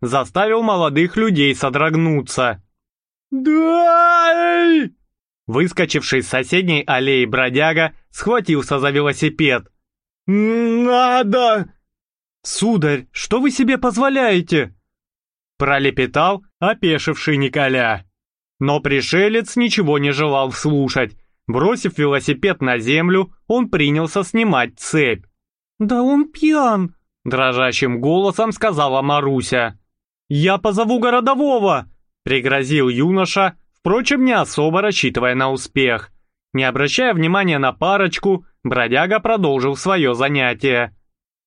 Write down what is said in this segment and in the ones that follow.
заставил молодых людей содрогнуться. «Дай!» Выскочивший с соседней аллеи бродяга схватился за велосипед. «Надо!» «Сударь, что вы себе позволяете?» Пролепетал опешивший Николя. Но пришелец ничего не желал слушать. Бросив велосипед на землю, он принялся снимать цепь. «Да он пьян!» – дрожащим голосом сказала Маруся. «Я позову городового!» – пригрозил юноша, впрочем, не особо рассчитывая на успех. Не обращая внимания на парочку, бродяга продолжил свое занятие.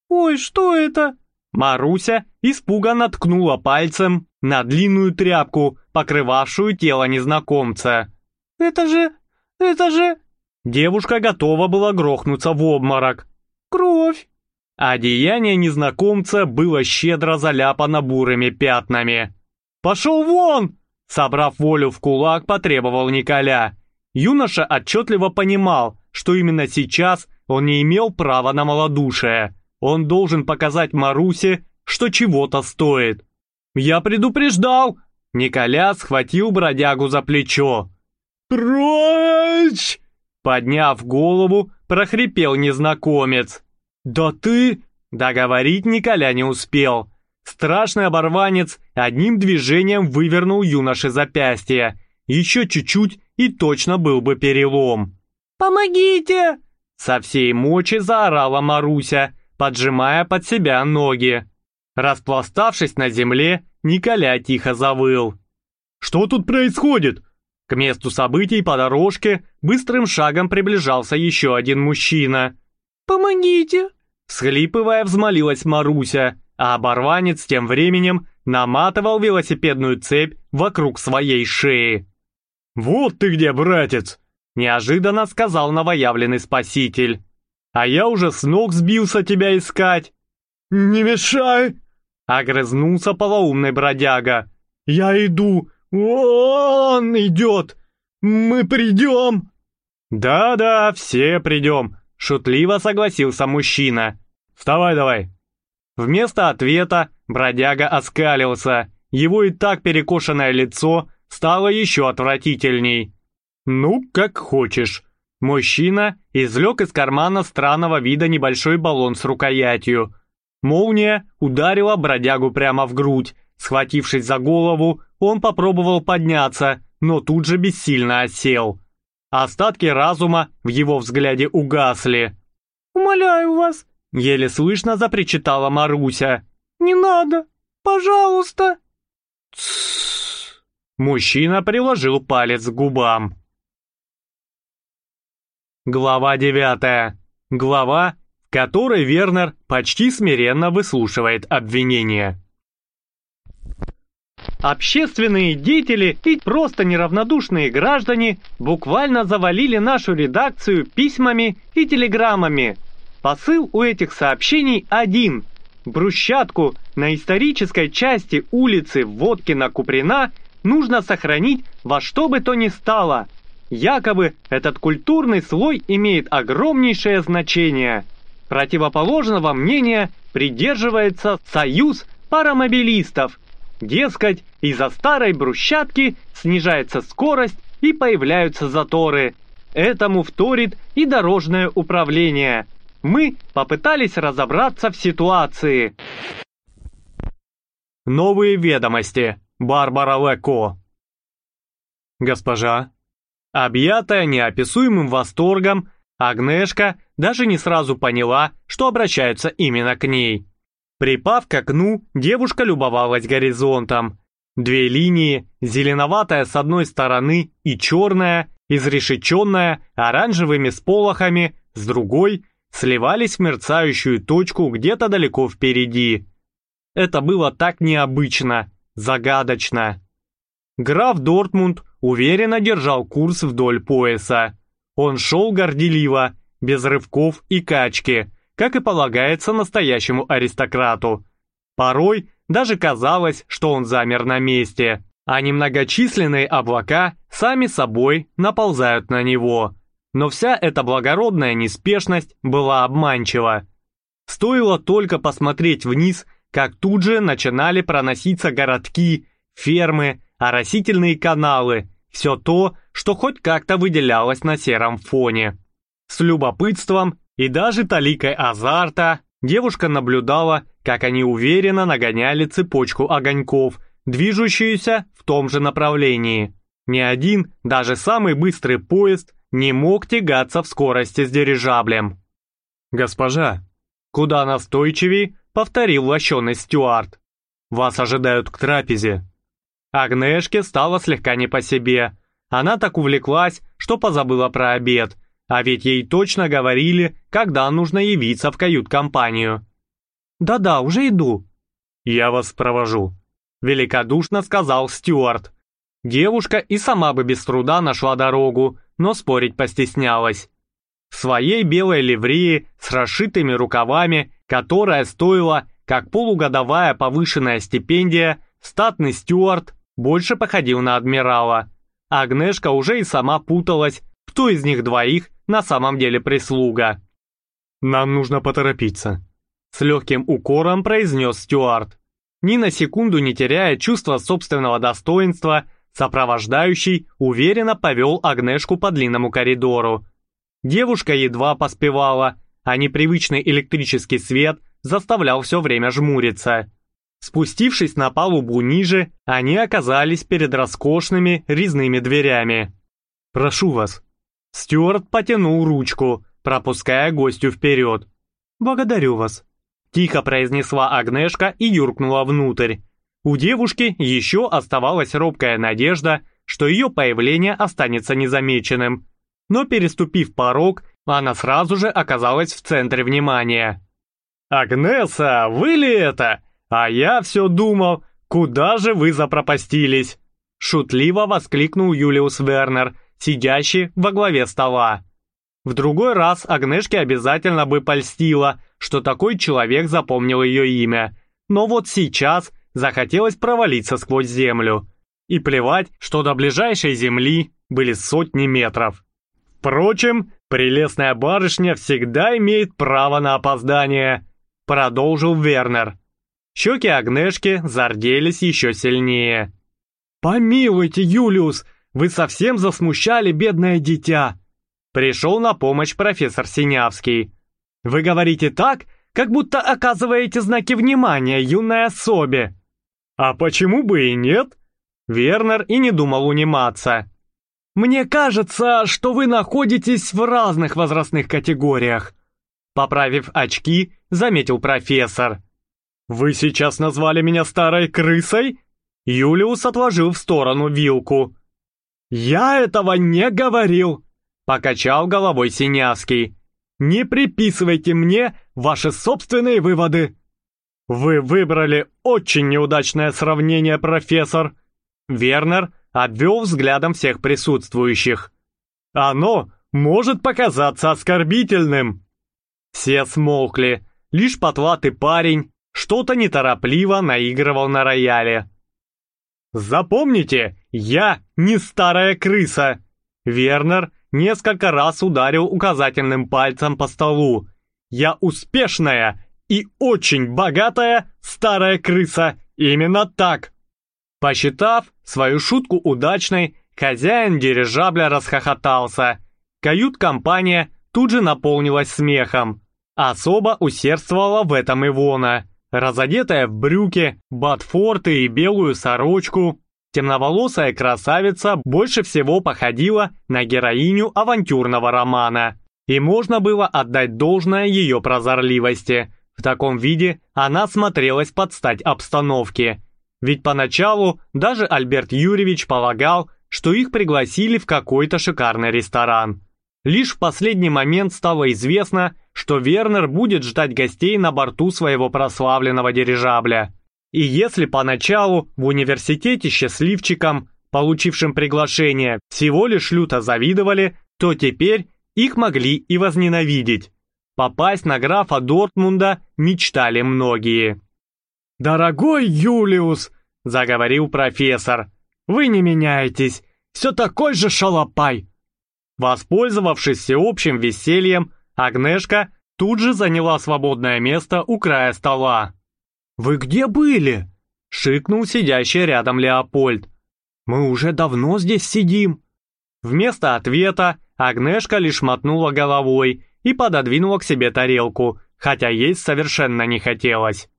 «Ой, что это?» Маруся испуганно ткнула пальцем на длинную тряпку, покрывавшую тело незнакомца. «Это же... это же...» Девушка готова была грохнуться в обморок. «Кровь!» Одеяние незнакомца было щедро заляпано бурыми пятнами. «Пошел вон!» Собрав волю в кулак, потребовал Николя. Юноша отчетливо понимал, что именно сейчас он не имел права на малодушие. Он должен показать Марусе, что чего-то стоит. «Я предупреждал!» Николя схватил бродягу за плечо. «Прочь!» Подняв голову, прохрипел незнакомец. «Да ты...» Договорить Николя не успел. Страшный оборванец одним движением вывернул юноше запястье. Еще чуть-чуть и точно был бы перелом. «Помогите!» Со всей мочи заорала Маруся, поджимая под себя ноги. Распластавшись на земле, Николя тихо завыл. «Что тут происходит?» К месту событий по дорожке быстрым шагом приближался еще один мужчина. «Помогите!» Схлипывая, взмолилась Маруся, а оборванец тем временем наматывал велосипедную цепь вокруг своей шеи. «Вот ты где, братец!» Неожиданно сказал новоявленный спаситель. «А я уже с ног сбился тебя искать!» «Не мешай!» Огрызнулся полоумный бродяга. «Я иду! Он идет! Мы придем!» «Да-да, все придем!» Шутливо согласился мужчина. «Вставай давай!» Вместо ответа бродяга оскалился. Его и так перекошенное лицо стало еще отвратительней. «Ну, как хочешь». Мужчина извлек из кармана странного вида небольшой баллон с рукоятью. Молния ударила бродягу прямо в грудь. Схватившись за голову, он попробовал подняться, но тут же бессильно осел. Остатки разума в его взгляде угасли. «Умоляю вас!» — еле слышно запричитала Маруся. «Не надо! Пожалуйста!» «Тссс!» Мужчина приложил палец к губам. Глава девятая. Глава, в которой Вернер почти смиренно выслушивает обвинения. Общественные деятели и просто неравнодушные граждане буквально завалили нашу редакцию письмами и телеграммами. Посыл у этих сообщений один. Брусчатку на исторической части улицы Водкина-Куприна нужно сохранить во что бы то ни стало. Якобы этот культурный слой имеет огромнейшее значение. Противоположного мнения придерживается Союз парамобилистов – Дескать, из-за старой брусчатки снижается скорость и появляются заторы. Этому вторит и дорожное управление. Мы попытались разобраться в ситуации. Новые ведомости. Барбара Леко. Госпожа. Объятая неописуемым восторгом, Агнешка даже не сразу поняла, что обращаются именно к ней. Припав к окну, девушка любовалась горизонтом. Две линии, зеленоватая с одной стороны и черная, изрешеченная оранжевыми сполохами, с другой, сливались в мерцающую точку где-то далеко впереди. Это было так необычно, загадочно. Граф Дортмунд уверенно держал курс вдоль пояса. Он шел горделиво, без рывков и качки, как и полагается настоящему аристократу. Порой даже казалось, что он замер на месте, а немногочисленные облака сами собой наползают на него. Но вся эта благородная неспешность была обманчива. Стоило только посмотреть вниз, как тут же начинали проноситься городки, фермы, оросительные каналы, все то, что хоть как-то выделялось на сером фоне. С любопытством и даже таликой азарта девушка наблюдала, как они уверенно нагоняли цепочку огоньков, движущуюся в том же направлении. Ни один, даже самый быстрый поезд не мог тягаться в скорости с дирижаблем. «Госпожа!» Куда настойчивей, повторил лощеный Стюарт. «Вас ожидают к трапезе». Агнешке стало слегка не по себе. Она так увлеклась, что позабыла про обед, а ведь ей точно говорили, когда нужно явиться в кают-компанию. «Да-да, уже иду». «Я вас провожу», — великодушно сказал Стюарт. Девушка и сама бы без труда нашла дорогу, но спорить постеснялась. В своей белой ливрее с расшитыми рукавами, которая стоила, как полугодовая повышенная стипендия, статный стюарт больше походил на адмирала. Агнешка уже и сама путалась, кто из них двоих на самом деле прислуга. «Нам нужно поторопиться», — с легким укором произнес Стюарт. Ни на секунду не теряя чувства собственного достоинства, Сопровождающий уверенно повел Агнешку по длинному коридору. Девушка едва поспевала, а непривычный электрический свет заставлял все время жмуриться. Спустившись на палубу ниже, они оказались перед роскошными резными дверями. «Прошу вас». Стюарт потянул ручку, пропуская гостю вперед. «Благодарю вас», — тихо произнесла Агнешка и юркнула внутрь. У девушки еще оставалась робкая надежда, что ее появление останется незамеченным. Но переступив порог, она сразу же оказалась в центре внимания. «Агнеса, вы ли это? А я все думал, куда же вы запропастились?» Шутливо воскликнул Юлиус Вернер, сидящий во главе стола. В другой раз Агнешке обязательно бы польстило, что такой человек запомнил ее имя. Но вот сейчас захотелось провалиться сквозь землю. И плевать, что до ближайшей земли были сотни метров. Впрочем, прелестная барышня всегда имеет право на опоздание, продолжил Вернер. Щеки Агнешки зарделись еще сильнее. «Помилуйте, Юлиус, вы совсем засмущали бедное дитя!» Пришел на помощь профессор Синявский. «Вы говорите так, как будто оказываете знаки внимания юной особе. А почему бы и нет? Вернер и не думал униматься. Мне кажется, что вы находитесь в разных возрастных категориях. Поправив очки, заметил профессор. Вы сейчас назвали меня старой крысой? Юлиус отложил в сторону вилку. «Я этого не говорил!» — покачал головой Синявский. «Не приписывайте мне ваши собственные выводы!» «Вы выбрали очень неудачное сравнение, профессор!» Вернер обвел взглядом всех присутствующих. «Оно может показаться оскорбительным!» Все смолкли, лишь потлатый парень что-то неторопливо наигрывал на рояле. «Запомните, я не старая крыса!» Вернер несколько раз ударил указательным пальцем по столу. «Я успешная и очень богатая старая крыса. Именно так. Посчитав свою шутку удачной, хозяин дирижабля расхохотался. Кают-компания тут же наполнилась смехом. Особо усердствовала в этом Ивона. Разодетая в брюки, ботфорты и белую сорочку, темноволосая красавица больше всего походила на героиню авантюрного романа. И можно было отдать должное ее прозорливости – в таком виде она смотрелась под стать обстановке. Ведь поначалу даже Альберт Юрьевич полагал, что их пригласили в какой-то шикарный ресторан. Лишь в последний момент стало известно, что Вернер будет ждать гостей на борту своего прославленного дирижабля. И если поначалу в университете счастливчикам, получившим приглашение, всего лишь люто завидовали, то теперь их могли и возненавидеть. Попасть на графа Дортмунда мечтали многие. «Дорогой Юлиус», — заговорил профессор, — «вы не меняетесь, все такой же шалопай». Воспользовавшись всеобщим весельем, Агнешка тут же заняла свободное место у края стола. «Вы где были?» — шикнул сидящий рядом Леопольд. «Мы уже давно здесь сидим». Вместо ответа Агнешка лишь мотнула головой и пододвинула к себе тарелку, хотя есть совершенно не хотелось.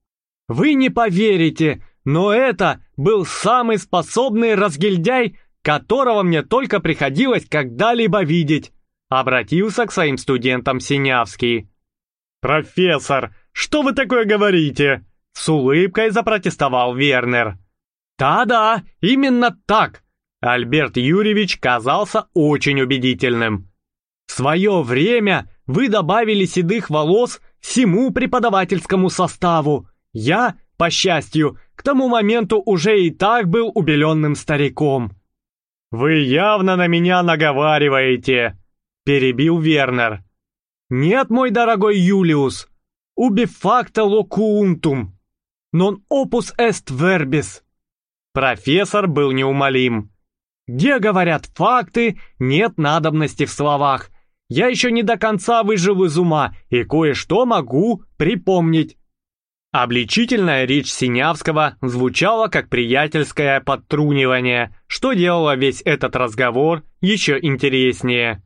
«Вы не поверите, но это был самый способный разгильдяй, которого мне только приходилось когда-либо видеть», обратился к своим студентам Синявский. «Профессор, что вы такое говорите?» С улыбкой запротестовал Вернер. «Да-да, именно так!» Альберт Юрьевич казался очень убедительным. «В свое время вы добавили седых волос всему преподавательскому составу. Я, по счастью, к тому моменту уже и так был убеленным стариком». «Вы явно на меня наговариваете», — перебил Вернер. «Нет, мой дорогой Юлиус, уби факта локуунтум, non opus est verbis». Профессор был неумолим. «Где говорят факты, нет надобности в словах. Я еще не до конца выжил из ума и кое-что могу припомнить». Обличительная речь Синявского звучала как приятельское подтрунивание, что делало весь этот разговор еще интереснее.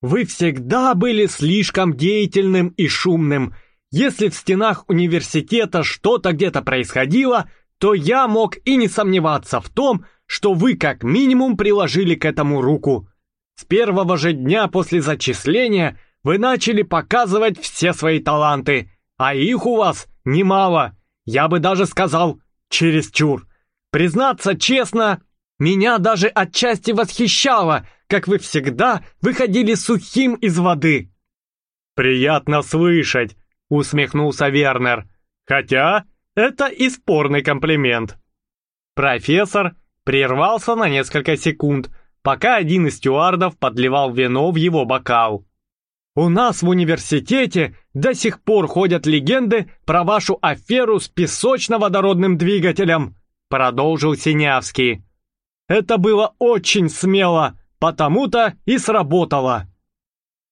«Вы всегда были слишком деятельным и шумным. Если в стенах университета что-то где-то происходило, то я мог и не сомневаться в том, что вы как минимум приложили к этому руку. С первого же дня после зачисления вы начали показывать все свои таланты, а их у вас немало, я бы даже сказал, чересчур. Признаться честно, меня даже отчасти восхищало, как вы всегда выходили сухим из воды». «Приятно слышать», — усмехнулся Вернер. «Хотя это и спорный комплимент». Профессор прервался на несколько секунд, пока один из стюардов подливал вино в его бокал. «У нас в университете до сих пор ходят легенды про вашу аферу с песочно-водородным двигателем», продолжил Синявский. «Это было очень смело, потому-то и сработало».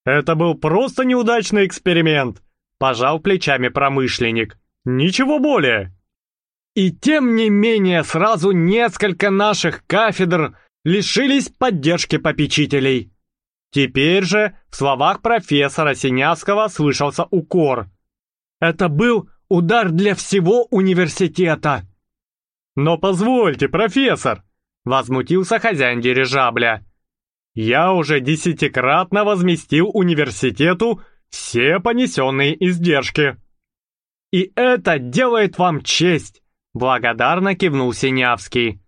«Это был просто неудачный эксперимент», пожал плечами промышленник. «Ничего более». И тем не менее сразу несколько наших кафедр лишились поддержки попечителей. Теперь же в словах профессора Синявского слышался укор. Это был удар для всего университета. «Но позвольте, профессор!» — возмутился хозяин дирижабля. «Я уже десятикратно возместил университету все понесенные издержки». «И это делает вам честь!» — благодарно кивнул Синявский.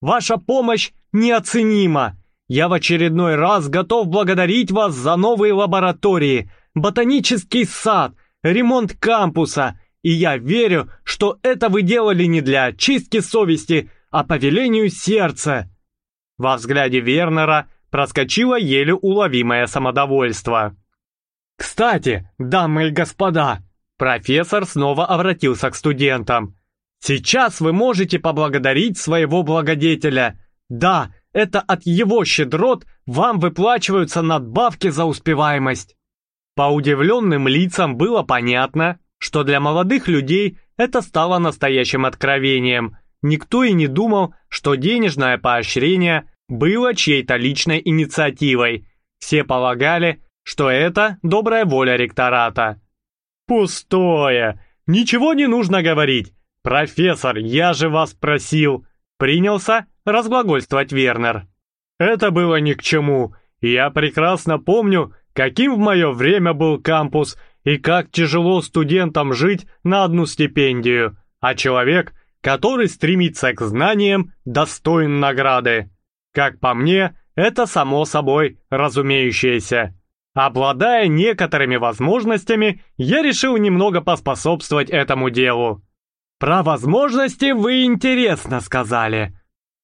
«Ваша помощь неоценима. Я в очередной раз готов благодарить вас за новые лаборатории, ботанический сад, ремонт кампуса, и я верю, что это вы делали не для очистки совести, а по велению сердца». Во взгляде Вернера проскочило еле уловимое самодовольство. «Кстати, дамы и господа!» Профессор снова обратился к студентам. «Сейчас вы можете поблагодарить своего благодетеля. Да, это от его щедрот вам выплачиваются надбавки за успеваемость». По удивленным лицам было понятно, что для молодых людей это стало настоящим откровением. Никто и не думал, что денежное поощрение было чьей-то личной инициативой. Все полагали, что это добрая воля ректората. «Пустое! Ничего не нужно говорить! Профессор, я же вас просил!» Принялся разглагольствовать Вернер. «Это было ни к чему. Я прекрасно помню, каким в мое время был кампус и как тяжело студентам жить на одну стипендию, а человек, который стремится к знаниям, достоин награды. Как по мне, это само собой разумеющееся. Обладая некоторыми возможностями, я решил немного поспособствовать этому делу. Про возможности вы интересно сказали.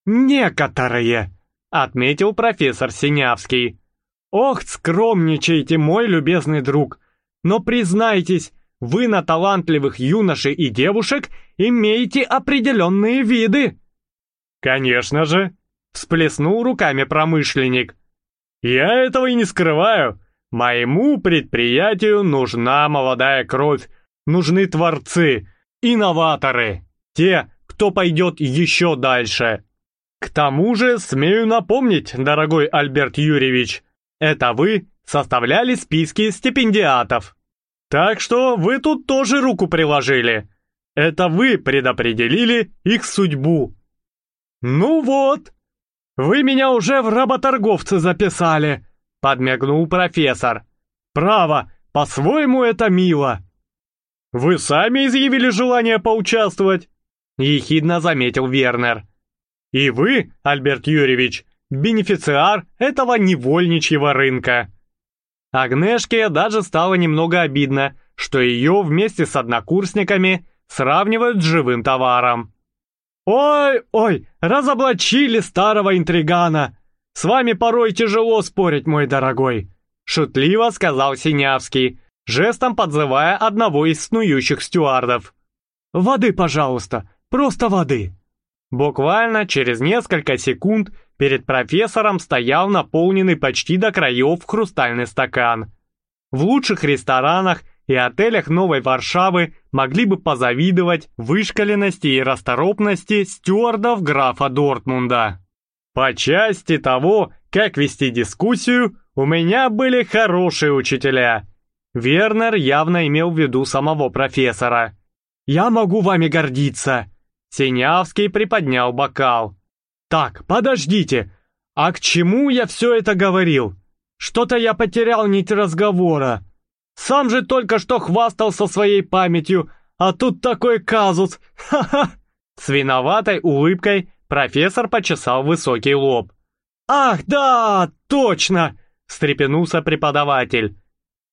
Некоторые, отметил профессор Синявский. Ох, скромничайте, мой любезный друг. Но признайтесь, вы на талантливых юношей и девушек имеете определенные виды. Конечно же, всплеснул руками промышленник. Я этого и не скрываю. Моему предприятию нужна молодая кровь, нужны творцы, инноваторы, те, кто пойдет еще дальше. К тому же, смею напомнить, дорогой Альберт Юрьевич, это вы составляли списки стипендиатов. Так что вы тут тоже руку приложили. Это вы предопределили их судьбу. Ну вот, вы меня уже в работорговцы записали, подмигнул профессор. Право, по-своему это мило. Вы сами изъявили желание поучаствовать, ехидно заметил Вернер. И вы, Альберт Юрьевич, бенефициар этого невольничьего рынка. Агнешке даже стало немного обидно, что ее вместе с однокурсниками сравнивают с живым товаром. «Ой-ой, разоблачили старого интригана! С вами порой тяжело спорить, мой дорогой!» Шутливо сказал Синявский, жестом подзывая одного из снующих стюардов. «Воды, пожалуйста, просто воды!» Буквально через несколько секунд перед профессором стоял наполненный почти до краев хрустальный стакан. В лучших ресторанах и отелях Новой Варшавы могли бы позавидовать вышкаленности и расторопности стюардов графа Дортмунда. По части того, как вести дискуссию, у меня были хорошие учителя. Вернер явно имел в виду самого профессора. «Я могу вами гордиться», Синявский приподнял бокал. «Так, подождите, а к чему я все это говорил? Что-то я потерял нить разговора. Сам же только что хвастался своей памятью, а тут такой казус, ха-ха!» С виноватой улыбкой профессор почесал высокий лоб. «Ах, да, точно!» — встрепенулся преподаватель.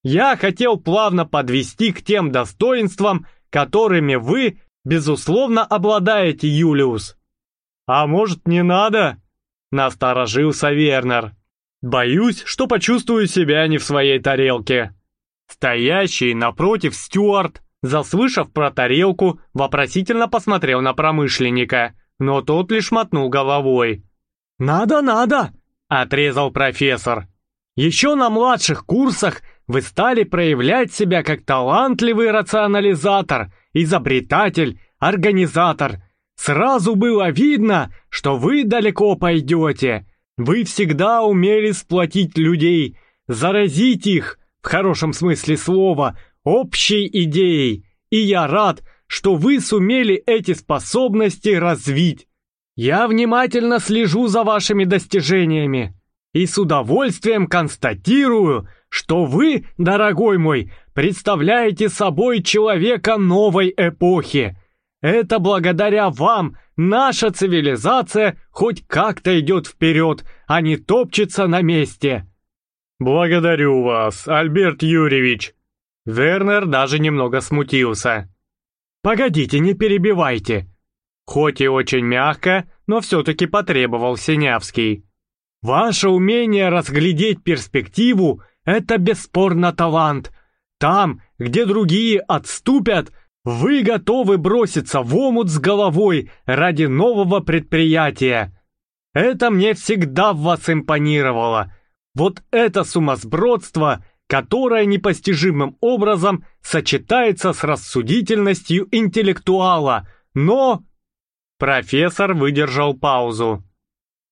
«Я хотел плавно подвести к тем достоинствам, которыми вы безусловно, обладаете, Юлиус». «А может, не надо?» — насторожился Вернер. «Боюсь, что почувствую себя не в своей тарелке». Стоящий напротив Стюарт, заслышав про тарелку, вопросительно посмотрел на промышленника, но тот лишь мотнул головой. «Надо, надо!» — отрезал профессор. «Еще на младших курсах вы стали проявлять себя как талантливый рационализатор — изобретатель, организатор. Сразу было видно, что вы далеко пойдете. Вы всегда умели сплотить людей, заразить их, в хорошем смысле слова, общей идеей. И я рад, что вы сумели эти способности развить. Я внимательно слежу за вашими достижениями и с удовольствием констатирую, что вы, дорогой мой, представляете собой человека новой эпохи. Это благодаря вам наша цивилизация хоть как-то идет вперед, а не топчется на месте. Благодарю вас, Альберт Юрьевич. Вернер даже немного смутился. Погодите, не перебивайте. Хоть и очень мягко, но все-таки потребовал Синявский. Ваше умение разглядеть перспективу – это бесспорно талант, там, где другие отступят, вы готовы броситься в омут с головой ради нового предприятия. Это мне всегда в вас импонировало. Вот это сумасбродство, которое непостижимым образом сочетается с рассудительностью интеллектуала, но... Профессор выдержал паузу.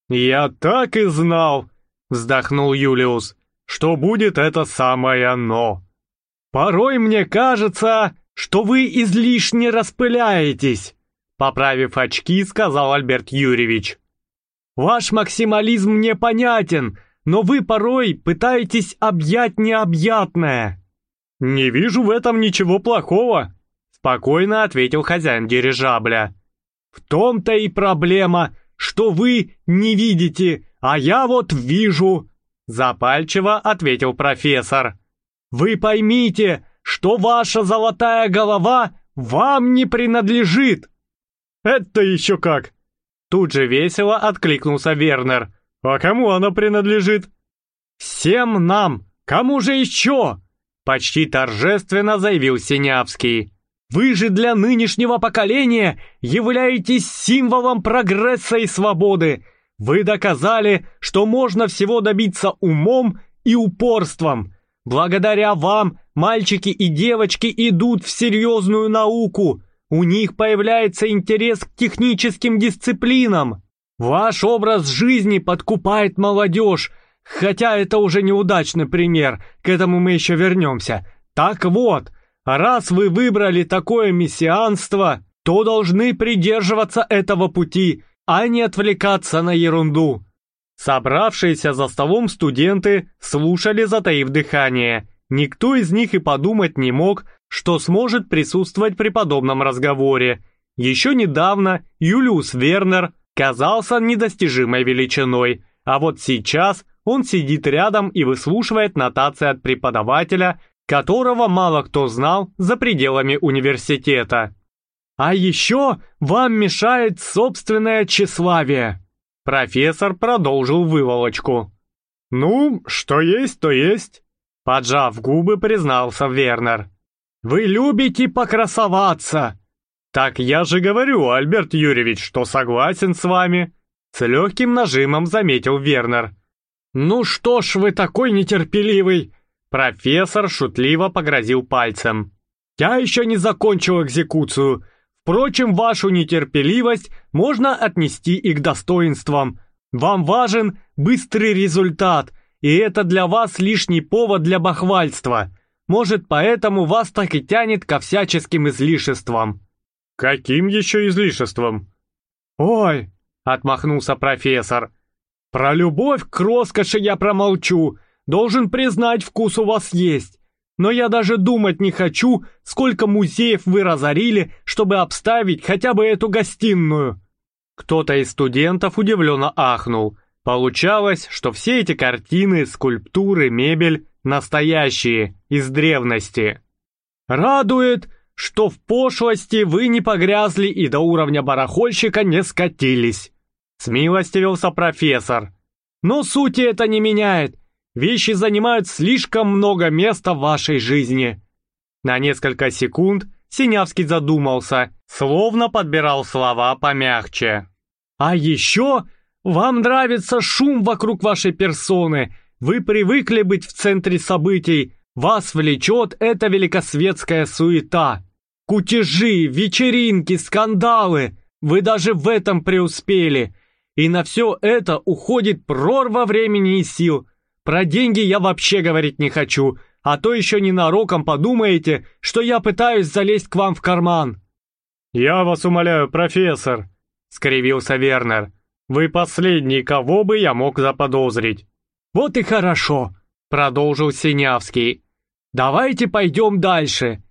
«Я так и знал», — вздохнул Юлиус, — «что будет это самое «но». «Порой мне кажется, что вы излишне распыляетесь», поправив очки, сказал Альберт Юрьевич. «Ваш максимализм мне понятен, но вы порой пытаетесь объять необъятное». «Не вижу в этом ничего плохого», спокойно ответил хозяин дирижабля. «В том-то и проблема, что вы не видите, а я вот вижу», запальчиво ответил профессор. Вы поймите, что ваша золотая голова вам не принадлежит!» «Это еще как!» Тут же весело откликнулся Вернер. «А кому она принадлежит?» «Всем нам! Кому же еще?» Почти торжественно заявил Синявский. «Вы же для нынешнего поколения являетесь символом прогресса и свободы. Вы доказали, что можно всего добиться умом и упорством. Благодаря вам мальчики и девочки идут в серьезную науку. у них появляется интерес к техническим дисциплинам. Ваш образ жизни подкупает молодежь, хотя это уже неудачный пример, к этому мы еще вернемся. Так вот, раз вы выбрали такое мессианство, то должны придерживаться этого пути, а не отвлекаться на ерунду. Собравшиеся за столом студенты слушали, затаив дыхание. Никто из них и подумать не мог, что сможет присутствовать при подобном разговоре. Еще недавно Юлиус Вернер казался недостижимой величиной, а вот сейчас он сидит рядом и выслушивает нотации от преподавателя, которого мало кто знал за пределами университета. А еще вам мешает собственное тщеславие. Профессор продолжил выволочку. «Ну, что есть, то есть», — поджав губы, признался Вернер. «Вы любите покрасоваться!» «Так я же говорю, Альберт Юрьевич, что согласен с вами!» С легким нажимом заметил Вернер. «Ну что ж вы такой нетерпеливый!» Профессор шутливо погрозил пальцем. «Я еще не закончил экзекуцию. Впрочем, вашу нетерпеливость можно отнести и к достоинствам. Вам важен быстрый результат, и это для вас лишний повод для бахвальства. Может, поэтому вас так и тянет ко всяческим излишествам». «Каким еще излишеством?» «Ой!» — отмахнулся профессор. «Про любовь к роскоши я промолчу. Должен признать, вкус у вас есть. Но я даже думать не хочу, сколько музеев вы разорили, чтобы обставить хотя бы эту гостиную». Кто-то из студентов удивленно ахнул. Получалось, что все эти картины, скульптуры, мебель настоящие, из древности. «Радует, что в пошлости вы не погрязли и до уровня барахольщика не скатились», смилостивился профессор. «Но сути это не меняет. Вещи занимают слишком много места в вашей жизни». На несколько секунд Синявский задумался, словно подбирал слова помягче. «А еще вам нравится шум вокруг вашей персоны. Вы привыкли быть в центре событий. Вас влечет эта великосветская суета. Кутежи, вечеринки, скандалы. Вы даже в этом преуспели. И на все это уходит прорва времени и сил. Про деньги я вообще говорить не хочу, а то еще ненароком подумаете, что я пытаюсь залезть к вам в карман». «Я вас умоляю, профессор», — скривился Вернер. «Вы последний, кого бы я мог заподозрить». «Вот и хорошо», — продолжил Синявский. «Давайте пойдем дальше.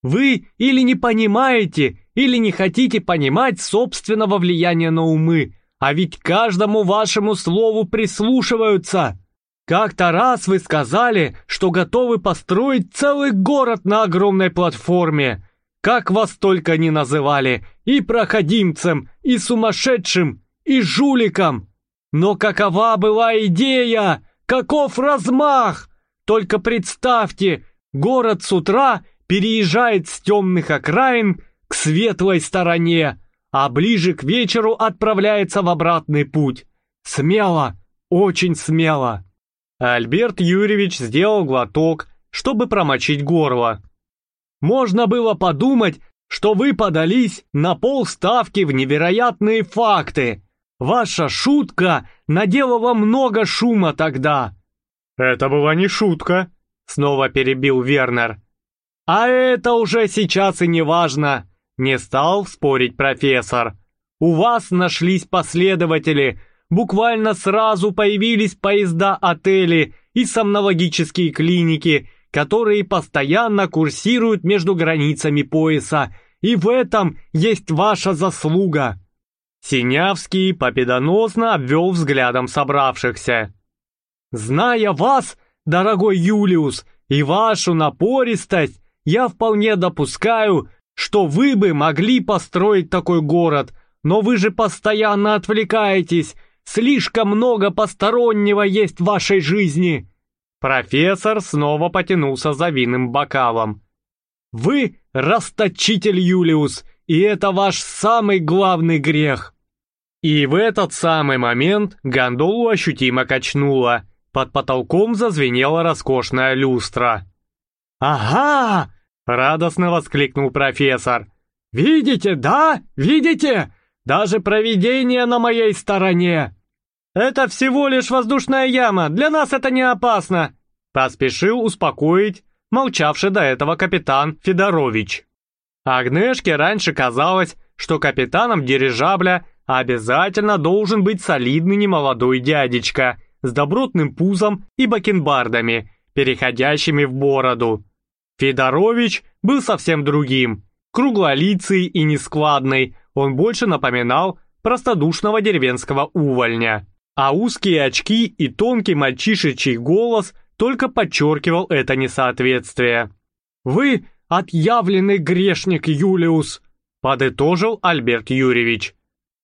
Вы или не понимаете, или не хотите понимать собственного влияния на умы, а ведь каждому вашему слову прислушиваются». Как-то раз вы сказали, что готовы построить целый город на огромной платформе. Как вас только не называли, и проходимцем, и сумасшедшим, и жуликом. Но какова была идея? Каков размах? Только представьте, город с утра переезжает с темных окраин к светлой стороне, а ближе к вечеру отправляется в обратный путь. Смело, очень смело. Альберт Юрьевич сделал глоток, чтобы промочить горло. «Можно было подумать, что вы подались на полставки в невероятные факты. Ваша шутка наделала много шума тогда». «Это была не шутка», — снова перебил Вернер. «А это уже сейчас и не важно», — не стал спорить профессор. «У вас нашлись последователи, буквально сразу появились поезда-отели и сомнологические клиники, которые постоянно курсируют между границами пояса, и в этом есть ваша заслуга». Синявский победоносно обвел взглядом собравшихся. «Зная вас, дорогой Юлиус, и вашу напористость, я вполне допускаю, что вы бы могли построить такой город, но вы же постоянно отвлекаетесь Слишком много постороннего есть в вашей жизни!» Профессор снова потянулся за винным бокалом. «Вы расточитель, Юлиус, и это ваш самый главный грех!» И в этот самый момент гондолу ощутимо качнуло. Под потолком зазвенела роскошная люстра. «Ага!» — радостно воскликнул профессор. «Видите, да? Видите? Даже провидение на моей стороне!» «Это всего лишь воздушная яма, для нас это не опасно!» Поспешил успокоить молчавший до этого капитан Федорович. Агнешке раньше казалось, что капитаном дирижабля обязательно должен быть солидный немолодой дядечка с добротным пузом и бакенбардами, переходящими в бороду. Федорович был совсем другим. Круглолицый и нескладный, он больше напоминал простодушного деревенского увольня. А узкие очки и тонкий мальчишечий голос только подчеркивал это несоответствие. «Вы отъявленный грешник, Юлиус!» — подытожил Альберт Юрьевич.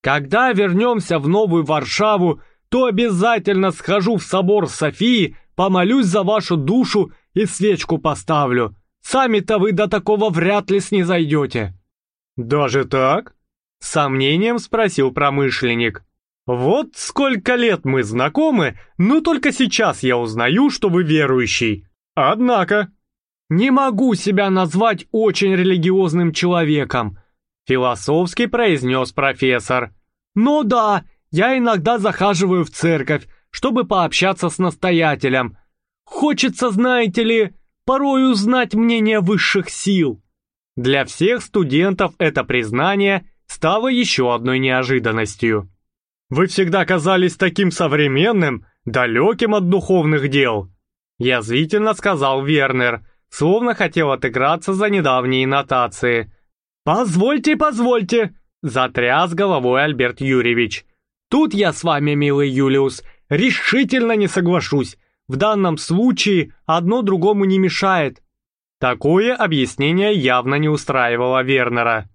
«Когда вернемся в Новую Варшаву, то обязательно схожу в собор Софии, помолюсь за вашу душу и свечку поставлю. Сами-то вы до такого вряд ли снизойдете». «Даже так?» — сомнением спросил промышленник. «Вот сколько лет мы знакомы, но только сейчас я узнаю, что вы верующий. Однако...» «Не могу себя назвать очень религиозным человеком», — философски произнес профессор. «Но да, я иногда захаживаю в церковь, чтобы пообщаться с настоятелем. Хочется, знаете ли, порой узнать мнение высших сил». Для всех студентов это признание стало еще одной неожиданностью. «Вы всегда казались таким современным, далеким от духовных дел», язвительно сказал Вернер, словно хотел отыграться за недавние нотации. «Позвольте, позвольте!» — затряс головой Альберт Юрьевич. «Тут я с вами, милый Юлиус, решительно не соглашусь. В данном случае одно другому не мешает». Такое объяснение явно не устраивало Вернера.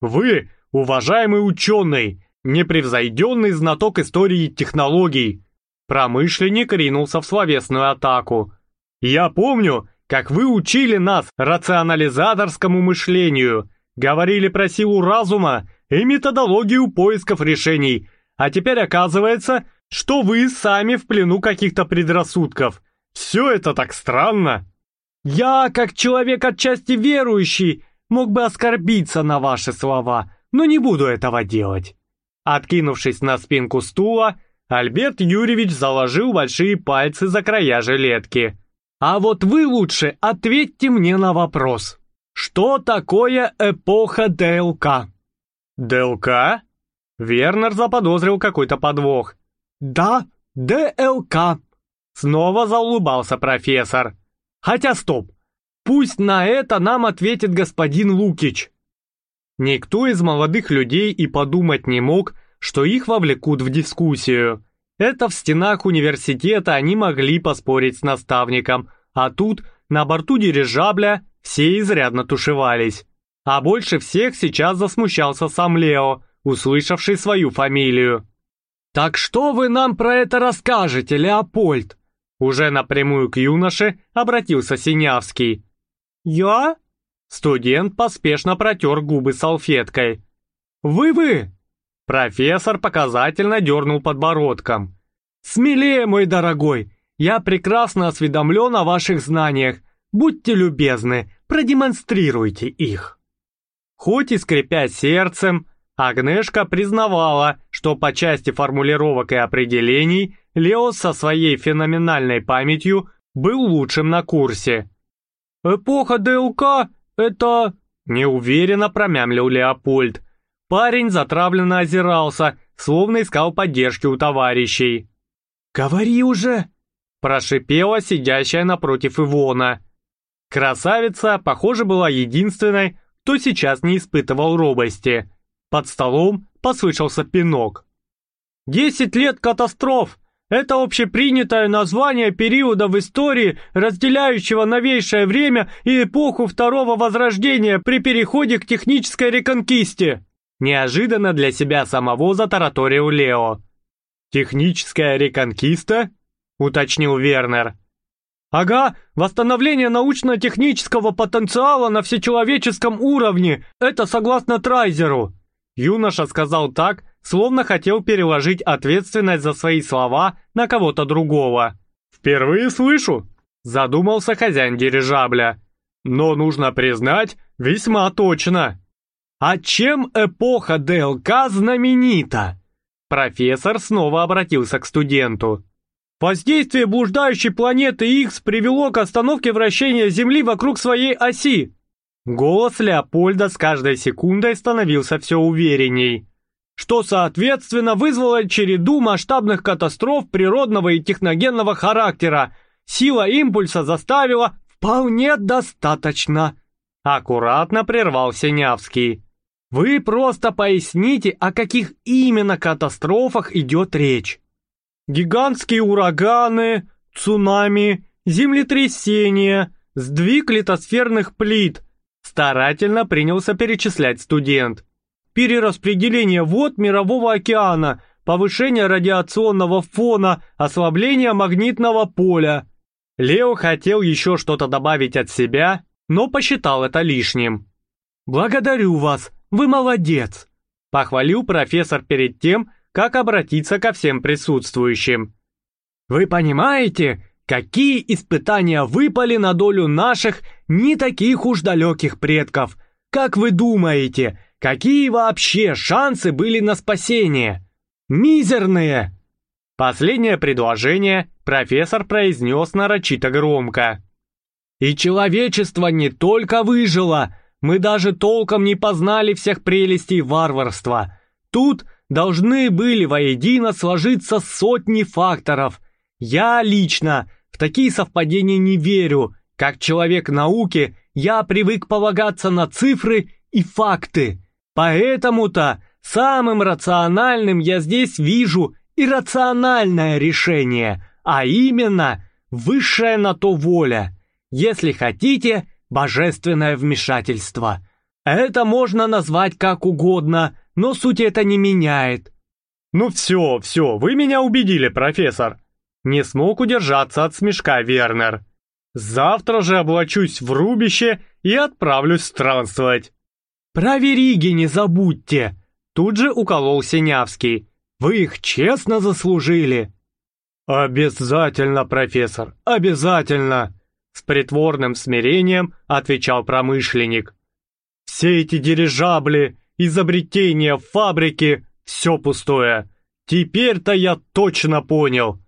«Вы, уважаемый ученый, непревзойденный знаток истории технологий!» Промышленник ринулся в словесную атаку. «Я помню, как вы учили нас рационализаторскому мышлению, говорили про силу разума и методологию поисков решений, а теперь оказывается, что вы сами в плену каких-то предрассудков. Все это так странно. Я, как человек отчасти верующий, мог бы оскорбиться на ваши слова, но не буду этого делать. Откинувшись на спинку стула, Альберт Юрьевич заложил большие пальцы за края жилетки. А вот вы лучше ответьте мне на вопрос. Что такое эпоха ДЛК? ДЛК? Вернер заподозрил какой-то подвох. Да, ДЛК. Снова заулыбался профессор. Хотя стоп. Пусть на это нам ответит господин Лукич. Никто из молодых людей и подумать не мог, что их вовлекут в дискуссию. Это в стенах университета они могли поспорить с наставником, а тут, на борту дирижабля, все изрядно тушевались. А больше всех сейчас засмущался сам Лео, услышавший свою фамилию. «Так что вы нам про это расскажете, Леопольд?» Уже напрямую к юноше обратился Синявский. «Я?» Студент поспешно протер губы салфеткой. «Вы-вы!» Профессор показательно дернул подбородком. «Смелее, мой дорогой! Я прекрасно осведомлен о ваших знаниях. Будьте любезны, продемонстрируйте их!» Хоть и скрипя сердцем, Агнешка признавала, что по части формулировок и определений Лео со своей феноменальной памятью был лучшим на курсе. «Эпоха ДЛК — это...» — неуверенно промямлил Леопольд. Парень затравленно озирался, словно искал поддержки у товарищей. «Говори уже!» – прошипела сидящая напротив Ивона. Красавица, похоже, была единственной, кто сейчас не испытывал робости. Под столом послышался пинок. «Десять лет катастроф! Это общепринятое название периода в истории, разделяющего новейшее время и эпоху Второго Возрождения при переходе к технической реконкисте!» Неожиданно для себя самого затараторил Лео. «Техническая реконкиста?» — уточнил Вернер. «Ага, восстановление научно-технического потенциала на всечеловеческом уровне, это согласно Трайзеру!» Юноша сказал так, словно хотел переложить ответственность за свои слова на кого-то другого. «Впервые слышу», — задумался хозяин дирижабля. «Но нужно признать, весьма точно». А чем эпоха ДЛК знаменита? Профессор снова обратился к студенту. Воздействие блуждающей планеты X привело к остановке вращения Земли вокруг своей оси. Голос Леопольда с каждой секундой становился все уверенней, что, соответственно, вызвало череду масштабных катастроф природного и техногенного характера. Сила импульса заставила «Вполне достаточно», — аккуратно прервал Синявский. «Вы просто поясните, о каких именно катастрофах идет речь». Гигантские ураганы, цунами, землетрясения, сдвиг литосферных плит. Старательно принялся перечислять студент. Перераспределение вод Мирового океана, повышение радиационного фона, ослабление магнитного поля. Лео хотел еще что-то добавить от себя, но посчитал это лишним. «Благодарю вас, вы молодец!» Похвалил профессор перед тем, как обратиться ко всем присутствующим. «Вы понимаете, какие испытания выпали на долю наших не таких уж далеких предков? Как вы думаете, какие вообще шансы были на спасение? Мизерные!» Последнее предложение профессор произнес нарочито громко. «И человечество не только выжило, мы даже толком не познали всех прелестей варварства. Тут должны были воедино сложиться сотни факторов. Я лично в такие совпадения не верю. Как человек науки, я привык полагаться на цифры и факты. Поэтому-то самым рациональным я здесь вижу иррациональное решение, а именно высшая на то воля. Если хотите, божественное вмешательство. Это можно назвать как угодно, но суть это не меняет. Ну все, все, вы меня убедили, профессор. Не смог удержаться от смешка Вернер. Завтра же облачусь в рубище и отправлюсь странствовать. Про вериги не забудьте. Тут же уколол Синявский. Вы их честно заслужили. Обязательно, профессор, обязательно. С притворным смирением отвечал промышленник. Все эти дирижабли, изобретения, фабрики — все пустое. Теперь-то я точно понял.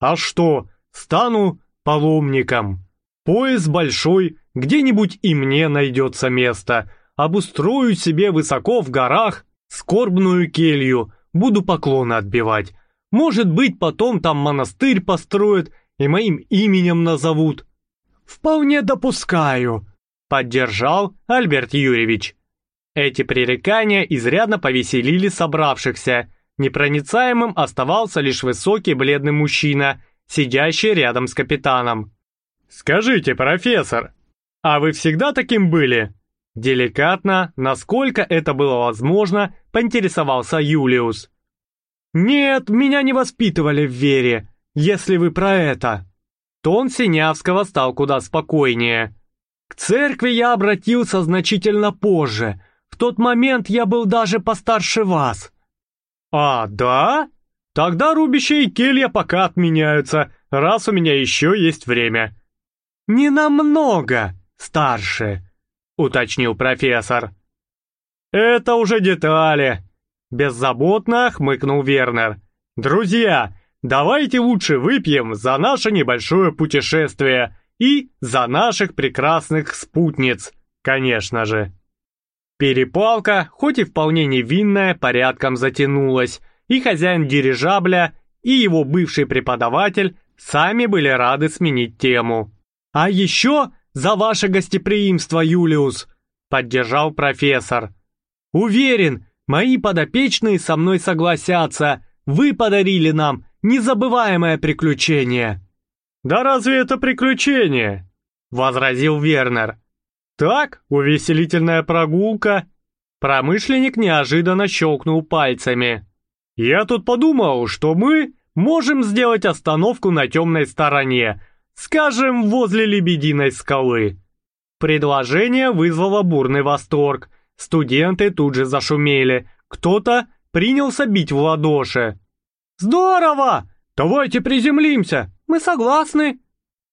А что, стану паломником. Пояс большой, где-нибудь и мне найдется место. Обустрою себе высоко в горах скорбную келью, буду поклоны отбивать. Может быть, потом там монастырь построят и моим именем назовут. Вполне допускаю, поддержал Альберт Юрьевич. Эти пререкания изрядно повеселили собравшихся. Непроницаемым оставался лишь высокий бледный мужчина, сидящий рядом с капитаном. «Скажите, профессор, а вы всегда таким были?» Деликатно, насколько это было возможно, поинтересовался Юлиус. «Нет, меня не воспитывали в вере, если вы про это». Тон Синявского стал куда спокойнее. «К церкви я обратился значительно позже, в тот момент я был даже постарше вас». «А, да? Тогда рубище и келья пока отменяются, раз у меня еще есть время». «Не намного старше», — уточнил профессор. «Это уже детали», — беззаботно хмыкнул Вернер. «Друзья, давайте лучше выпьем за наше небольшое путешествие и за наших прекрасных спутниц, конечно же». Перепалка, хоть и вполне невинная, порядком затянулась, и хозяин дирижабля, и его бывший преподаватель сами были рады сменить тему. «А еще за ваше гостеприимство, Юлиус!» — поддержал профессор. «Уверен, мои подопечные со мной согласятся. Вы подарили нам незабываемое приключение». «Да разве это приключение?» — возразил Вернер. «Так, увеселительная прогулка». Промышленник неожиданно щелкнул пальцами. «Я тут подумал, что мы можем сделать остановку на темной стороне, скажем, возле Лебединой скалы». Предложение вызвало бурный восторг. Студенты тут же зашумели. Кто-то принялся бить в ладоши. «Здорово! Давайте приземлимся! Мы согласны!»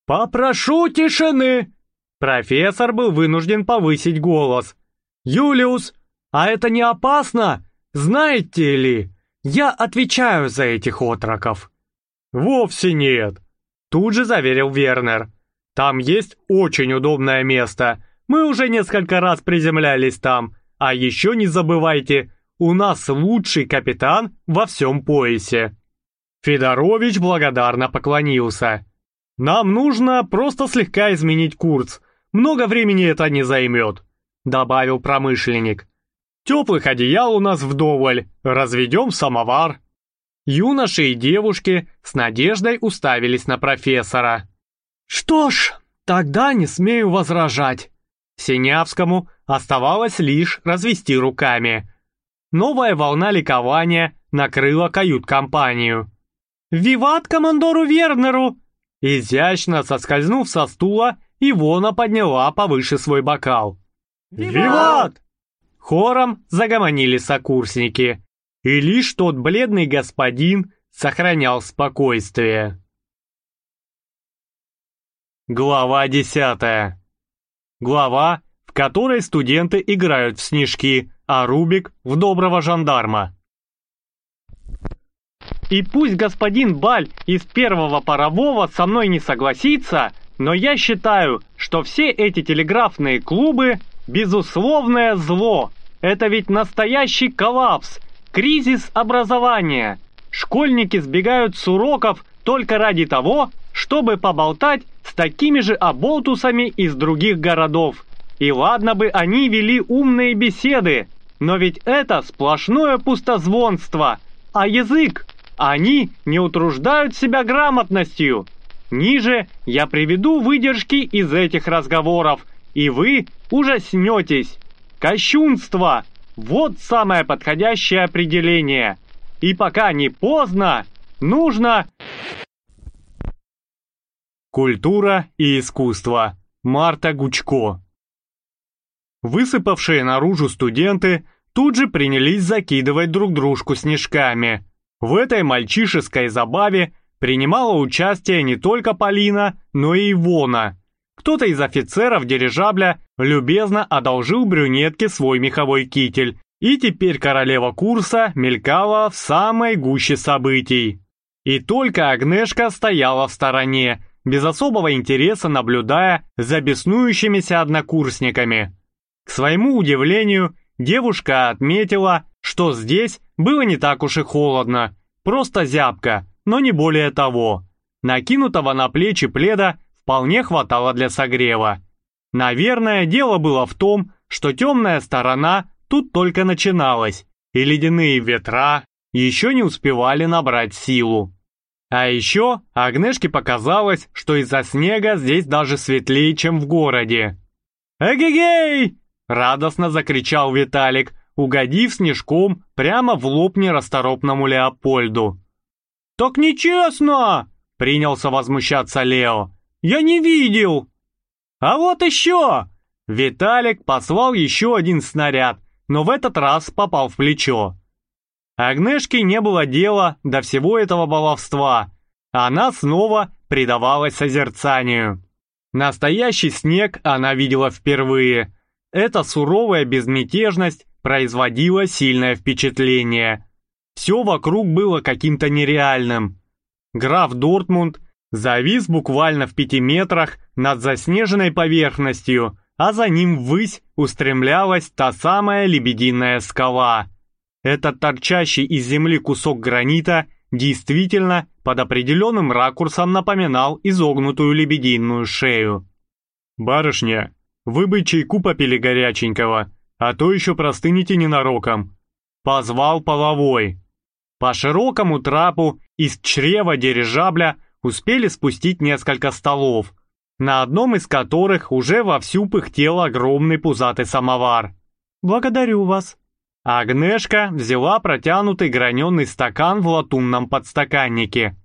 «Попрошу тишины!» Профессор был вынужден повысить голос. «Юлиус, А это не опасно? Знаете ли, я отвечаю за этих отроков». «Вовсе нет», — тут же заверил Вернер. «Там есть очень удобное место. Мы уже несколько раз приземлялись там. А еще не забывайте, у нас лучший капитан во всем поясе». Федорович благодарно поклонился. «Нам нужно просто слегка изменить курс. Много времени это не займет», — добавил промышленник. «Теплых одеял у нас вдоволь, разведем самовар». Юноши и девушки с надеждой уставились на профессора. «Что ж, тогда не смею возражать». Синявскому оставалось лишь развести руками. Новая волна ликования накрыла кают-компанию. «Виват командору Вернеру!» Изящно соскользнув со стула, Ивона подняла повыше свой бокал. «Виват!» Хором загомонили сокурсники, и лишь тот бледный господин сохранял спокойствие. Глава десятая. Глава, в которой студенты играют в снежки, а Рубик в доброго жандарма. И пусть господин Баль из первого парового со мной не согласится, но я считаю, что все эти телеграфные клубы – безусловное зло. Это ведь настоящий коллапс, кризис образования. Школьники сбегают с уроков только ради того, чтобы поболтать с такими же оболтусами из других городов. И ладно бы они вели умные беседы, но ведь это сплошное пустозвонство. А язык они не утруждают себя грамотностью. Ниже я приведу выдержки из этих разговоров, и вы ужаснетесь. Кощунство – вот самое подходящее определение. И пока не поздно, нужно... Культура и искусство. Марта Гучко. Высыпавшие наружу студенты тут же принялись закидывать друг дружку снежками – в этой мальчишеской забаве принимала участие не только Полина, но и Ивона. Кто-то из офицеров дирижабля любезно одолжил брюнетке свой меховой китель, и теперь королева курса мелькала в самой гуще событий. И только Агнешка стояла в стороне, без особого интереса наблюдая за беснующимися однокурсниками. К своему удивлению, девушка отметила, что здесь было не так уж и холодно, просто зябко, но не более того. Накинутого на плечи пледа вполне хватало для согрева. Наверное, дело было в том, что темная сторона тут только начиналась, и ледяные ветра еще не успевали набрать силу. А еще Агнешке показалось, что из-за снега здесь даже светлее, чем в городе. «Эгегей!» — радостно закричал Виталик, угодив снежком прямо в лоб нерасторопному Леопольду. «Так нечестно!» — принялся возмущаться Лео. «Я не видел!» «А вот еще!» Виталик послал еще один снаряд, но в этот раз попал в плечо. Агнешке не было дела до всего этого баловства. Она снова предавалась созерцанию. Настоящий снег она видела впервые. Эта суровая безмятежность производило сильное впечатление. Все вокруг было каким-то нереальным. Граф Дортмунд завис буквально в пяти метрах над заснеженной поверхностью, а за ним ввысь устремлялась та самая лебединая скала. Этот торчащий из земли кусок гранита действительно под определенным ракурсом напоминал изогнутую лебединую шею. «Барышня, вы бы чайку попили горяченького», а то еще простынете ненароком. Позвал половой. По широкому трапу из чрева дирижабля успели спустить несколько столов, на одном из которых уже вовсю пыхтел огромный пузатый самовар. «Благодарю вас». Агнешка взяла протянутый граненый стакан в латунном подстаканнике.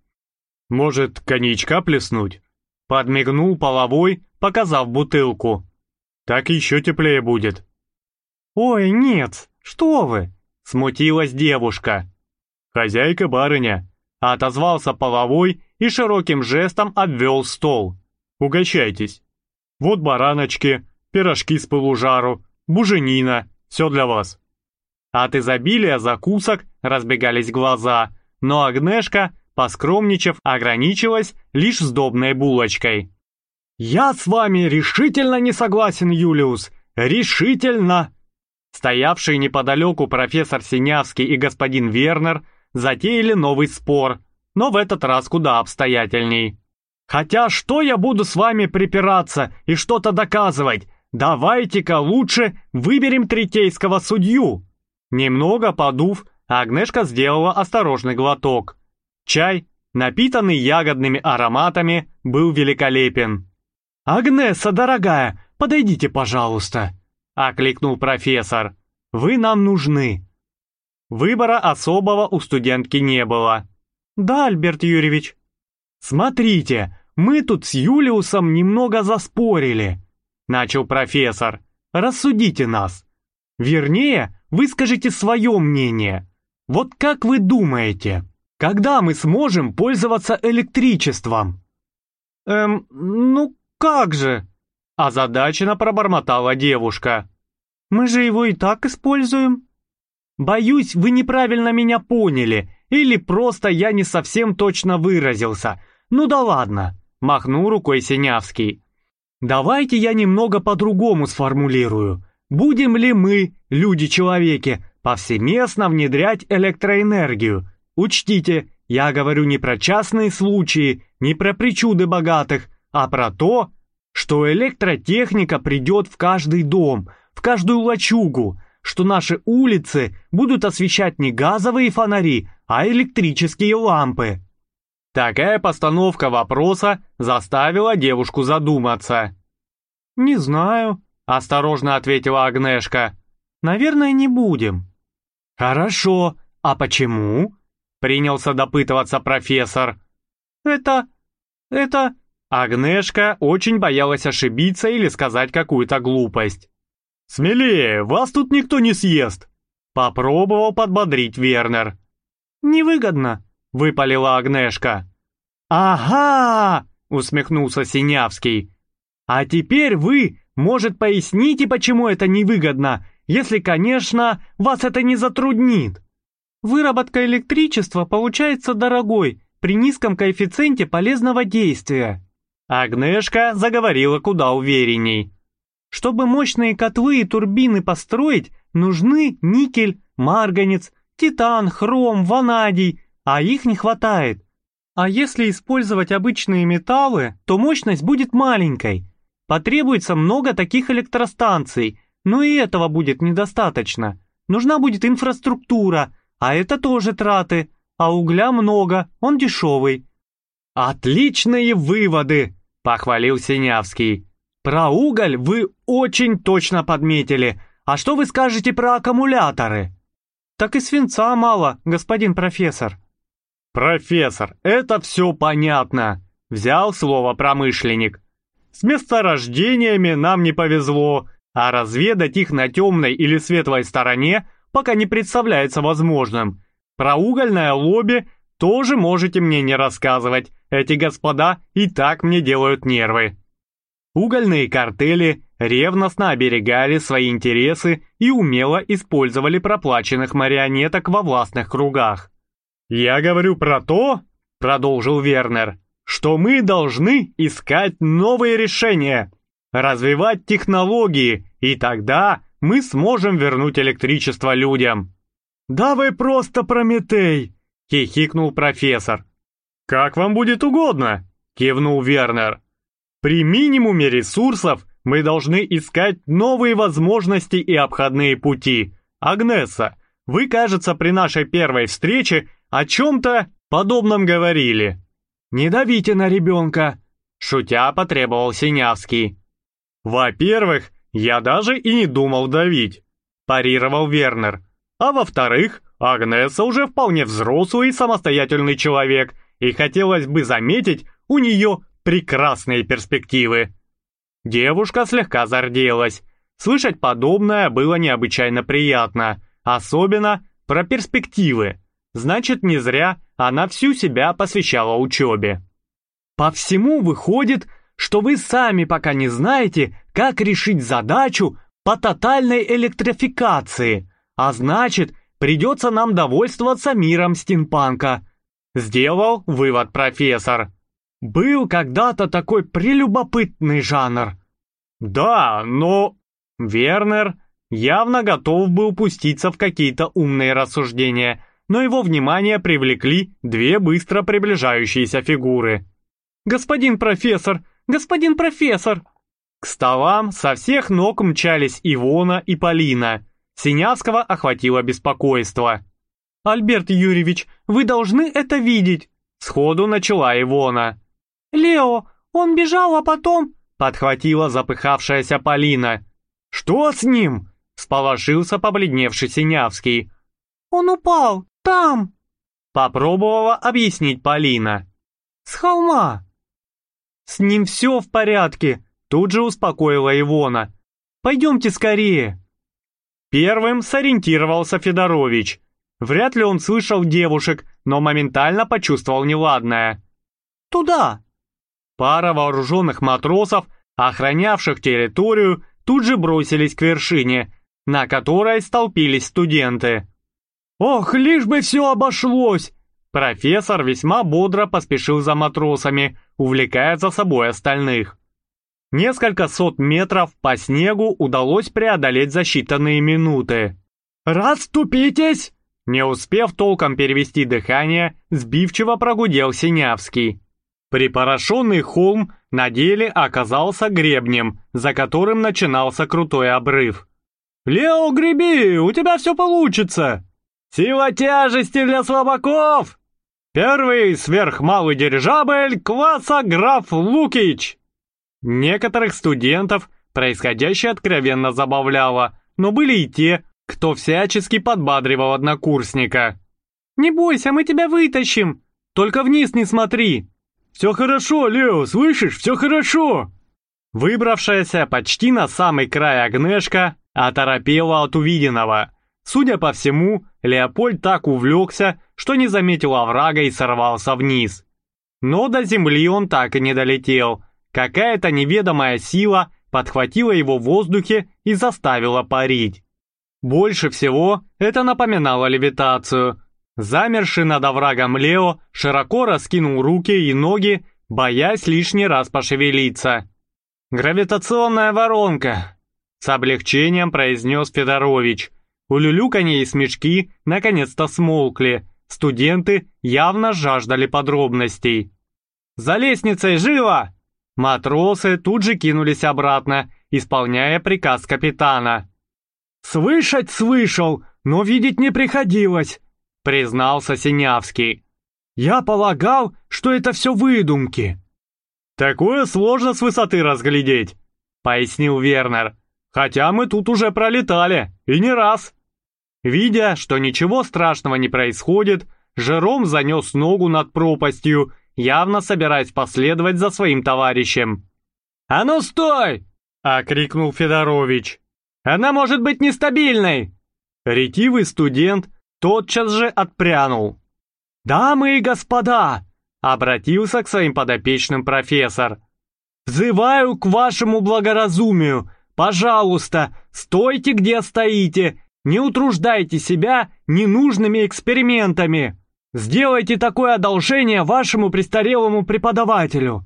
«Может, коньячка плеснуть?» Подмигнул половой, показав бутылку. «Так еще теплее будет». «Ой, нет, что вы!» — смутилась девушка. «Хозяйка-барыня!» — отозвался половой и широким жестом обвел стол. «Угощайтесь. Вот бараночки, пирожки с пылу жару, буженина, все для вас». От изобилия закусок разбегались глаза, но Агнешка, поскромничав, ограничилась лишь сдобной булочкой. «Я с вами решительно не согласен, Юлиус! Решительно!» Стоявшие неподалеку профессор Синявский и господин Вернер затеяли новый спор, но в этот раз куда обстоятельней. «Хотя что я буду с вами припираться и что-то доказывать? Давайте-ка лучше выберем третейского судью!» Немного подув, Агнешка сделала осторожный глоток. Чай, напитанный ягодными ароматами, был великолепен. «Агнеса, дорогая, подойдите, пожалуйста!» — окликнул профессор. «Вы нам нужны». Выбора особого у студентки не было. «Да, Альберт Юрьевич». «Смотрите, мы тут с Юлиусом немного заспорили», — начал профессор. «Рассудите нас. Вернее, выскажите свое мнение. Вот как вы думаете, когда мы сможем пользоваться электричеством?» «Эм, ну как же?» Озадаченно пробормотала девушка. «Мы же его и так используем». «Боюсь, вы неправильно меня поняли, или просто я не совсем точно выразился. Ну да ладно», — махнул рукой Синявский. «Давайте я немного по-другому сформулирую. Будем ли мы, люди-человеки, повсеместно внедрять электроэнергию? Учтите, я говорю не про частные случаи, не про причуды богатых, а про то, что электротехника придет в каждый дом, в каждую лачугу, что наши улицы будут освещать не газовые фонари, а электрические лампы. Такая постановка вопроса заставила девушку задуматься. «Не знаю», — осторожно ответила Агнешка. «Наверное, не будем». «Хорошо, а почему?» — принялся допытываться профессор. «Это... это...» Агнешка очень боялась ошибиться или сказать какую-то глупость. «Смелее, вас тут никто не съест!» Попробовал подбодрить Вернер. «Невыгодно», — выпалила Агнешка. «Ага!» — усмехнулся Синявский. «А теперь вы, может, поясните, почему это невыгодно, если, конечно, вас это не затруднит?» «Выработка электричества получается дорогой при низком коэффициенте полезного действия», Агнешка заговорила куда уверенней. Чтобы мощные котлы и турбины построить, нужны никель, марганец, титан, хром, ванадий, а их не хватает. А если использовать обычные металлы, то мощность будет маленькой. Потребуется много таких электростанций, но и этого будет недостаточно. Нужна будет инфраструктура, а это тоже траты, а угля много, он дешевый. «Отличные выводы!» — похвалил Синявский. «Про уголь вы очень точно подметили. А что вы скажете про аккумуляторы?» «Так и свинца мало, господин профессор». «Профессор, это все понятно», — взял слово промышленник. «С месторождениями нам не повезло, а разведать их на темной или светлой стороне пока не представляется возможным. Про угольное лобби тоже можете мне не рассказывать, эти господа и так мне делают нервы. Угольные картели ревностно оберегали свои интересы и умело использовали проплаченных марионеток во властных кругах. «Я говорю про то, — продолжил Вернер, — что мы должны искать новые решения, развивать технологии, и тогда мы сможем вернуть электричество людям». «Да вы просто Прометей!» — хихикнул профессор. «Как вам будет угодно», — кивнул Вернер. «При минимуме ресурсов мы должны искать новые возможности и обходные пути. Агнеса, вы, кажется, при нашей первой встрече о чем-то подобном говорили». «Не давите на ребенка», — шутя потребовал Синявский. «Во-первых, я даже и не думал давить», — парировал Вернер. «А во-вторых, Агнеса уже вполне взрослый и самостоятельный человек, и хотелось бы заметить, у нее прекрасные перспективы. Девушка слегка зарделась. Слышать подобное было необычайно приятно, особенно про перспективы. Значит, не зря она всю себя посвящала учебе. По всему выходит, что вы сами пока не знаете, как решить задачу по тотальной электрификации, а значит, придется нам довольствоваться миром стимпанка. Сделал вывод профессор. Был когда-то такой прелюбопытный жанр. Да, но... Вернер явно готов был пуститься в какие-то умные рассуждения, но его внимание привлекли две быстро приближающиеся фигуры. «Господин профессор! Господин профессор!» К столам со всех ног мчались Ивона и Полина. Синявского охватило беспокойство. «Альберт Юрьевич, вы должны это видеть!» Сходу начала Ивона. «Лео, он бежал, а потом...» Подхватила запыхавшаяся Полина. «Что с ним?» Сполошился побледневший Синявский. «Он упал, там!» Попробовала объяснить Полина. «С холма!» «С ним все в порядке!» Тут же успокоила Ивона. «Пойдемте скорее!» Первым сориентировался Федорович. Вряд ли он слышал девушек, но моментально почувствовал неладное. «Туда!» Пара вооруженных матросов, охранявших территорию, тут же бросились к вершине, на которой столпились студенты. «Ох, лишь бы все обошлось!» Профессор весьма бодро поспешил за матросами, увлекая за собой остальных. Несколько сот метров по снегу удалось преодолеть за считанные минуты. «Расступитесь!» Не успев толком перевести дыхание, сбивчиво прогудел Синявский. Припорошенный холм на деле оказался гребнем, за которым начинался крутой обрыв. «Лео, греби, у тебя все получится!» «Сила тяжести для слабаков!» «Первый сверхмалый дирижабль класса граф Лукич!» Некоторых студентов происходящее откровенно забавляло, но были и те, кто всячески подбадривал однокурсника. «Не бойся, мы тебя вытащим! Только вниз не смотри!» «Все хорошо, Лео, слышишь? Все хорошо!» Выбравшаяся почти на самый край Агнешка оторопела от увиденного. Судя по всему, Леопольд так увлекся, что не заметил оврага и сорвался вниз. Но до земли он так и не долетел. Какая-то неведомая сила подхватила его в воздухе и заставила парить. Больше всего это напоминало левитацию. Замерший над оврагом Лео широко раскинул руки и ноги, боясь лишний раз пошевелиться. «Гравитационная воронка!» С облегчением произнес Федорович. Улюлюканье и смешки наконец-то смолкли. Студенты явно жаждали подробностей. «За лестницей живо!» Матросы тут же кинулись обратно, исполняя приказ капитана. «Слышать слышал, но видеть не приходилось», — признался Синявский. «Я полагал, что это все выдумки». «Такое сложно с высоты разглядеть», — пояснил Вернер. «Хотя мы тут уже пролетали, и не раз». Видя, что ничего страшного не происходит, Жером занес ногу над пропастью, явно собираясь последовать за своим товарищем. «А ну стой!» — окрикнул Федорович. Она может быть нестабильной!» Ретивый студент тотчас же отпрянул. «Дамы и господа!» — обратился к своим подопечным профессор. «Взываю к вашему благоразумию! Пожалуйста, стойте, где стоите! Не утруждайте себя ненужными экспериментами! Сделайте такое одолжение вашему престарелому преподавателю!»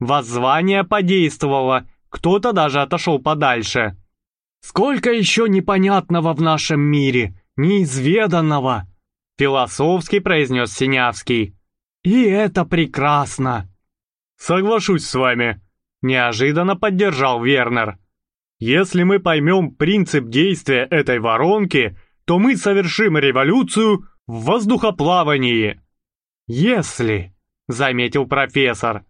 Воззвание подействовало, кто-то даже отошел подальше. Сколько еще непонятного в нашем мире, неизведанного!» Философски произнес Синявский. «И это прекрасно!» «Соглашусь с вами», — неожиданно поддержал Вернер. «Если мы поймем принцип действия этой воронки, то мы совершим революцию в воздухоплавании». «Если», — заметил профессор.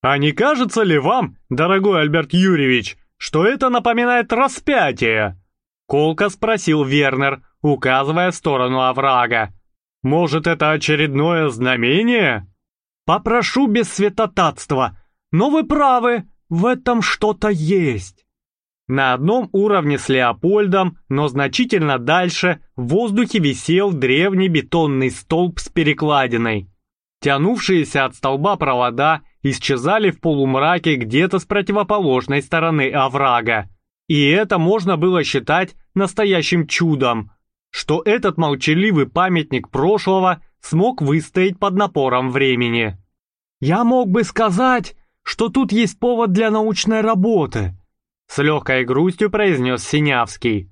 «А не кажется ли вам, дорогой Альберт Юрьевич, что это напоминает распятие?» Колко спросил Вернер, указывая в сторону оврага. «Может, это очередное знамение?» «Попрошу без святотатства, но вы правы, в этом что-то есть». На одном уровне с Леопольдом, но значительно дальше, в воздухе висел древний бетонный столб с перекладиной. Тянувшиеся от столба провода исчезали в полумраке где-то с противоположной стороны оврага. И это можно было считать настоящим чудом. что этот молчаливый памятник прошлого смог выстоять под напором времени. «Я мог бы сказать, что тут есть повод для научной работы», с легкой грустью произнес Синявский.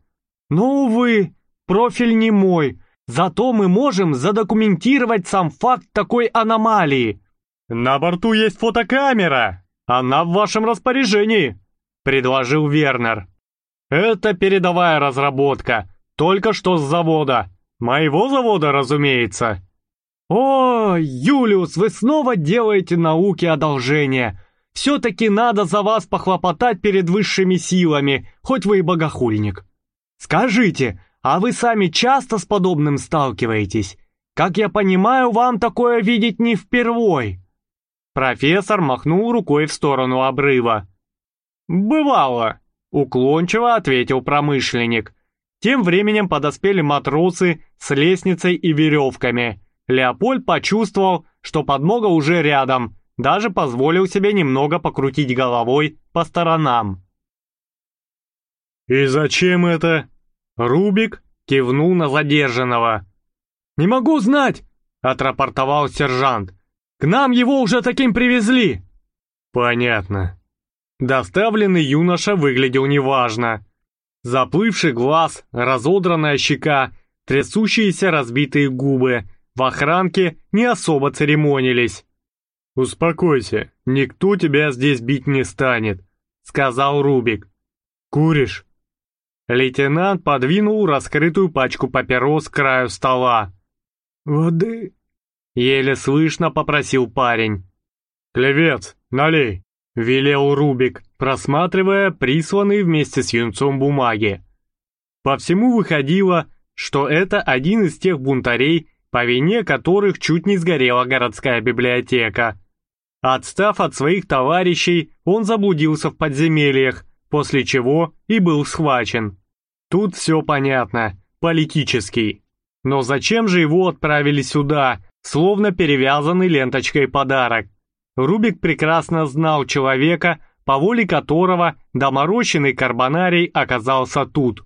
«Но, увы, профиль не мой, зато мы можем задокументировать сам факт такой аномалии». «На борту есть фотокамера, она в вашем распоряжении», предложил Вернер. «Это передовая разработка, только что с завода. Моего завода, разумеется». «О, Юлиус, вы снова делаете науке одолжение. Все-таки надо за вас похлопотать перед высшими силами, хоть вы и богохульник. Скажите, а вы сами часто с подобным сталкиваетесь? Как я понимаю, вам такое видеть не впервой». Профессор махнул рукой в сторону обрыва. «Бывало», — уклончиво ответил промышленник. Тем временем подоспели матросы с лестницей и веревками. Леопольд почувствовал, что подмога уже рядом, даже позволил себе немного покрутить головой по сторонам. «И зачем это?» Рубик кивнул на задержанного. «Не могу знать», — отрапортовал сержант. «К нам его уже таким привезли». «Понятно». Доставленный юноша выглядел неважно. Заплывший глаз, разодранная щека, трясущиеся разбитые губы. В охранке не особо церемонились. «Успокойся, никто тебя здесь бить не станет», — сказал Рубик. «Куришь?» Лейтенант подвинул раскрытую пачку папирос к краю стола. «Воды?» — еле слышно попросил парень. «Клевец, налей!» велел Рубик, просматривая присланные вместе с юнцом бумаги. По всему выходило, что это один из тех бунтарей, по вине которых чуть не сгорела городская библиотека. Отстав от своих товарищей, он заблудился в подземельях, после чего и был схвачен. Тут все понятно, политический. Но зачем же его отправили сюда, словно перевязанный ленточкой подарок? Рубик прекрасно знал человека, по воле которого доморощенный карбонарий оказался тут.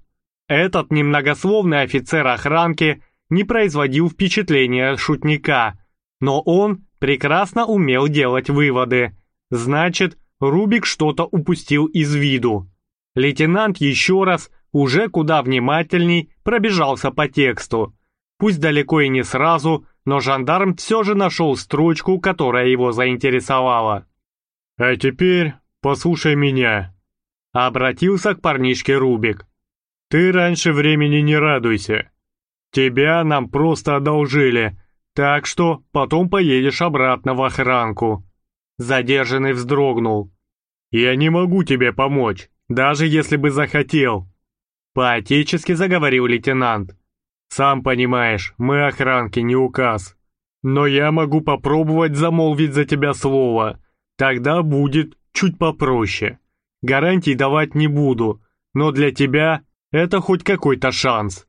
Этот немногословный офицер охранки не производил впечатления шутника, но он прекрасно умел делать выводы. Значит, Рубик что-то упустил из виду. Лейтенант еще раз, уже куда внимательней, пробежался по тексту. Пусть далеко и не сразу, но жандарм все же нашел строчку, которая его заинтересовала. «А теперь послушай меня», — обратился к парнишке Рубик. «Ты раньше времени не радуйся. Тебя нам просто одолжили, так что потом поедешь обратно в охранку». Задержанный вздрогнул. «Я не могу тебе помочь, даже если бы захотел», — поотечески заговорил лейтенант. Сам понимаешь, мы охранки, не указ. Но я могу попробовать замолвить за тебя слово. Тогда будет чуть попроще. Гарантий давать не буду, но для тебя это хоть какой-то шанс».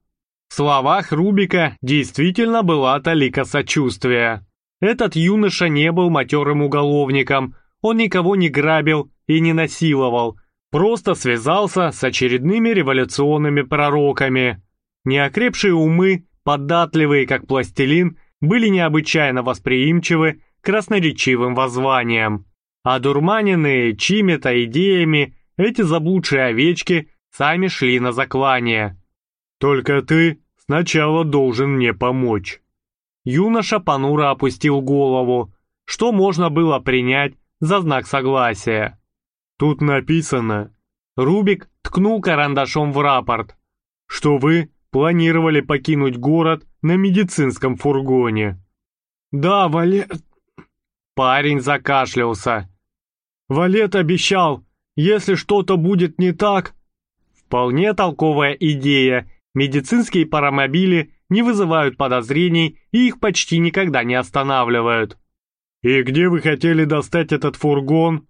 В словах Рубика действительно была талика сочувствия. Этот юноша не был матерым уголовником, он никого не грабил и не насиловал, просто связался с очередными революционными пророками. Неокрепшие умы, податливые как пластилин, были необычайно восприимчивы к красноречивым воззваниям. Одурманенные чьими-то идеями, эти заблудшие овечки сами шли на заклание. «Только ты сначала должен мне помочь». Юноша понуро опустил голову, что можно было принять за знак согласия. Тут написано. Рубик ткнул карандашом в рапорт, что вы планировали покинуть город на медицинском фургоне. «Да, Валет...» Парень закашлялся. «Валет обещал, если что-то будет не так...» Вполне толковая идея. Медицинские паромобили не вызывают подозрений и их почти никогда не останавливают. «И где вы хотели достать этот фургон?»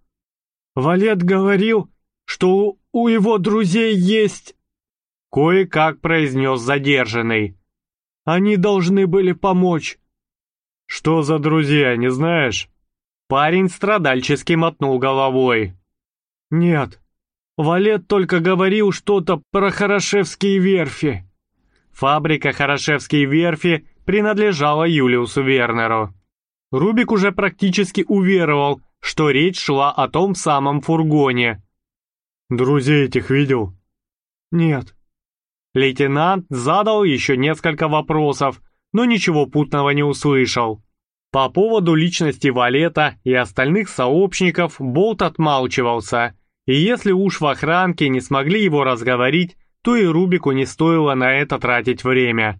«Валет говорил, что у его друзей есть...» Кое-как произнес задержанный. Они должны были помочь. Что за друзья, не знаешь? Парень страдальчески мотнул головой. Нет, Валет только говорил что-то про Хорошевские верфи. фабрика Хорошевские верфи принадлежала Юлиусу Вернеру. Рубик уже практически уверовал, что речь шла о том самом фургоне. «Друзей этих видел?» «Нет». Лейтенант задал еще несколько вопросов, но ничего путного не услышал. По поводу личности Валета и остальных сообщников Болт отмалчивался, и если уж в охранке не смогли его разговорить, то и Рубику не стоило на это тратить время.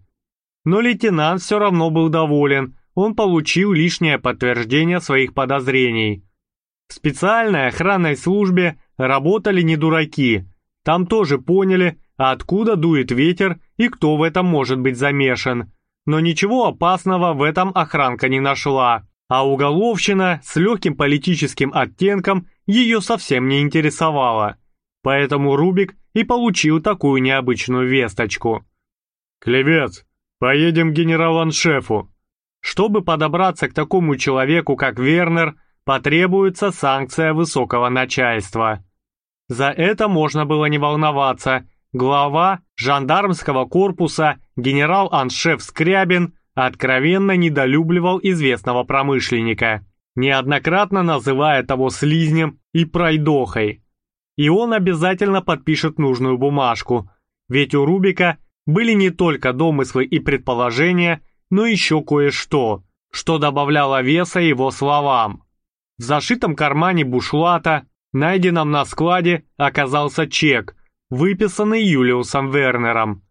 Но лейтенант все равно был доволен, он получил лишнее подтверждение своих подозрений. В специальной охранной службе работали не дураки, там тоже поняли, откуда дует ветер и кто в этом может быть замешан. Но ничего опасного в этом охранка не нашла, а уголовщина с легким политическим оттенком ее совсем не интересовала. Поэтому Рубик и получил такую необычную весточку. «Клевец, поедем к генерал-аншефу». Чтобы подобраться к такому человеку, как Вернер, потребуется санкция высокого начальства. За это можно было не волноваться, Глава жандармского корпуса генерал-аншеф Скрябин откровенно недолюбливал известного промышленника, неоднократно называя того слизнем и пройдохой. И он обязательно подпишет нужную бумажку, ведь у Рубика были не только домыслы и предположения, но еще кое-что, что добавляло веса его словам. В зашитом кармане бушлата, найденном на складе, оказался чек – выписанный Юлиусом Вернером.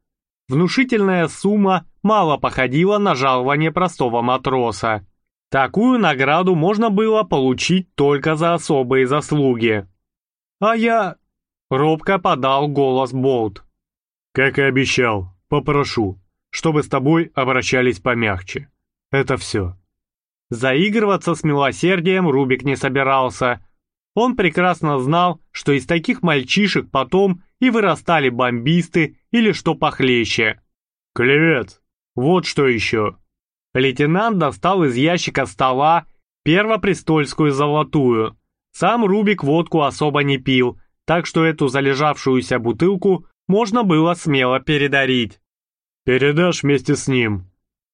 Внушительная сумма мало походила на жалование простого матроса. Такую награду можно было получить только за особые заслуги. «А я...» — робко подал голос Болт. «Как и обещал, попрошу, чтобы с тобой обращались помягче. Это все». Заигрываться с милосердием Рубик не собирался. Он прекрасно знал, что из таких мальчишек потом и вырастали бомбисты или что похлеще. «Клевец! Вот что еще!» Лейтенант достал из ящика стола первопрестольскую золотую. Сам Рубик водку особо не пил, так что эту залежавшуюся бутылку можно было смело передарить. «Передашь вместе с ним?»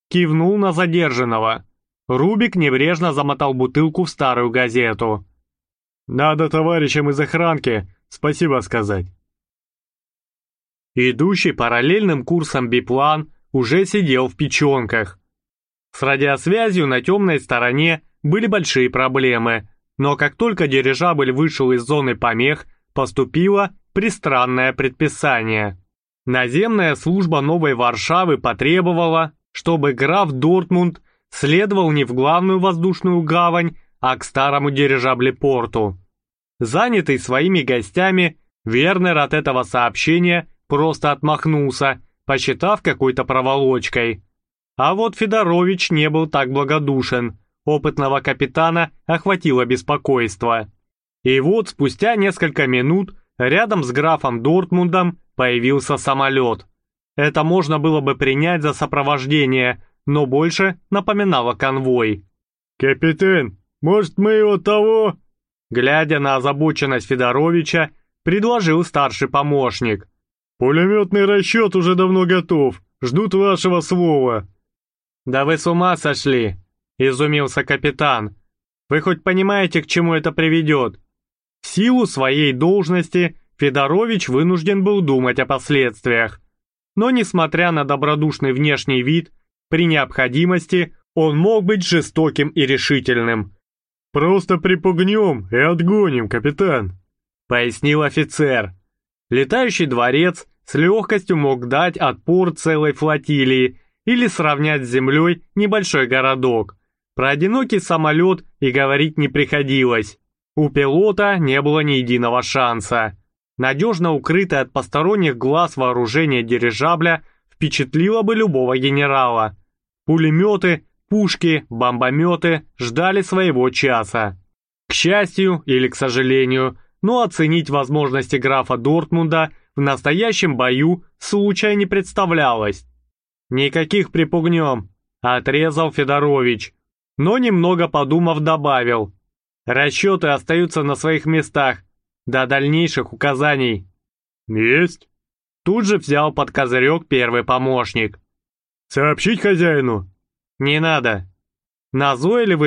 Кивнул на задержанного. Рубик небрежно замотал бутылку в старую газету. «Надо товарищам из охранки спасибо сказать. Идущий параллельным курсом биплан уже сидел в печенках. С радиосвязью на темной стороне были большие проблемы, но как только дирижабль вышел из зоны помех, поступило пристранное предписание. Наземная служба Новой Варшавы потребовала, чтобы граф Дортмунд следовал не в главную воздушную гавань, а к старому дирижаблепорту. Занятый своими гостями, Вернер от этого сообщения просто отмахнулся, посчитав какой-то проволочкой. А вот Федорович не был так благодушен, опытного капитана охватило беспокойство. И вот спустя несколько минут рядом с графом Дортмундом появился самолет. Это можно было бы принять за сопровождение, но больше напоминало конвой. «Капитан, может мы его того?» Глядя на озабоченность Федоровича, предложил старший помощник – «Пулеметный расчет уже давно готов. Ждут вашего слова». «Да вы с ума сошли!» — изумился капитан. «Вы хоть понимаете, к чему это приведет?» В силу своей должности Федорович вынужден был думать о последствиях. Но, несмотря на добродушный внешний вид, при необходимости он мог быть жестоким и решительным. «Просто припугнем и отгоним, капитан», — пояснил офицер. Летающий дворец с легкостью мог дать отпор целой флотилии или сравнять с землей небольшой городок. Про одинокий самолет и говорить не приходилось. У пилота не было ни единого шанса. Надежно укрытое от посторонних глаз вооружение дирижабля впечатлило бы любого генерала. Пулеметы, пушки, бомбометы ждали своего часа. К счастью или к сожалению, но оценить возможности графа Дортмунда в настоящем бою случая не представлялось. «Никаких припугнем», — отрезал Федорович, но немного подумав добавил. «Расчеты остаются на своих местах, до дальнейших указаний». «Есть». Тут же взял под козырек первый помощник. «Сообщить хозяину?» «Не надо. Назойливый